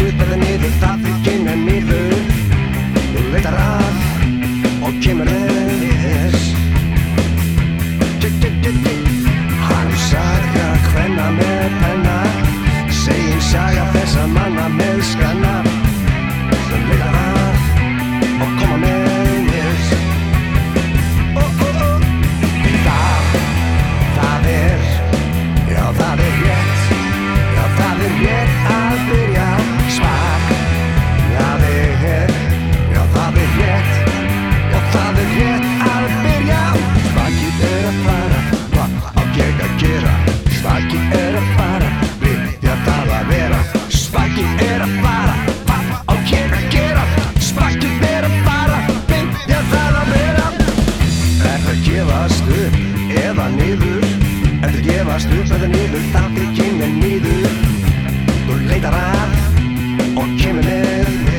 hlutar niður það þykinn en niður Hún veitar að og kemur stjórnsvæði nýður, það fyrir kynni nýður Þú leitar að og kemur með.